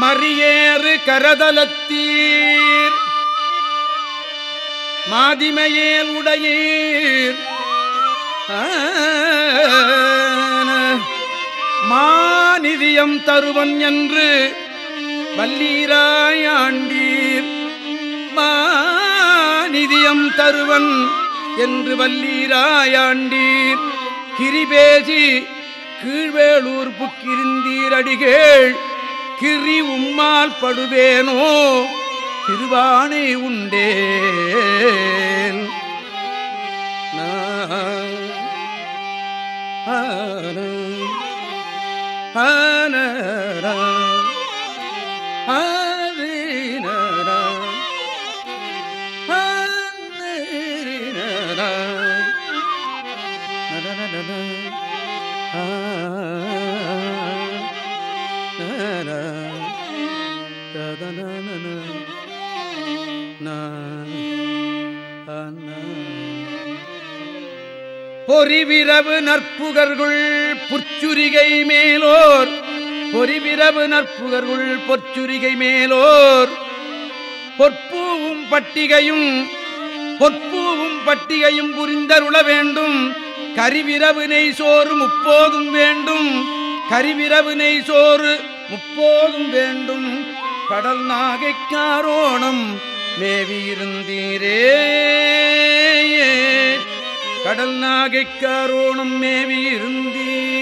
மறியேறு கரதலத்தீர். மாதிமையேல் உடையீர். மாநிதியம் தருவன் என்று வல்லீராயாண்டீர் மாநிதியம் தருவன் என்று வல்லீராயாண்டீர் கிரிபேசி கீழ்வேளூர் புக்கிருந்தீர் அடிகேள். கிரி உம்மால் படுவேனோ? திருவானை உண்டேன் பொறிவிரவு நற்புகர்கள் புற்சுரிகை மேலோர் பொறிவிரவு நற்புகர்கள் பொற்சுரிகை மேலோர். பொற்பூவும் பட்டிகையும் பொற்பூவும் பட்டிகையும் புரிந்தருள வேண்டும். கரிவிரவு நெய் சோறு முப்போதும் வேண்டும். கரிவிரவு நெய் சோறு முப்போதும் வேண்டும். கடல் நாகைக்காரோணம் மேவியிருந்தீரே. கடல் நாகைக்காரோணம் மேவியிருந்தீர்.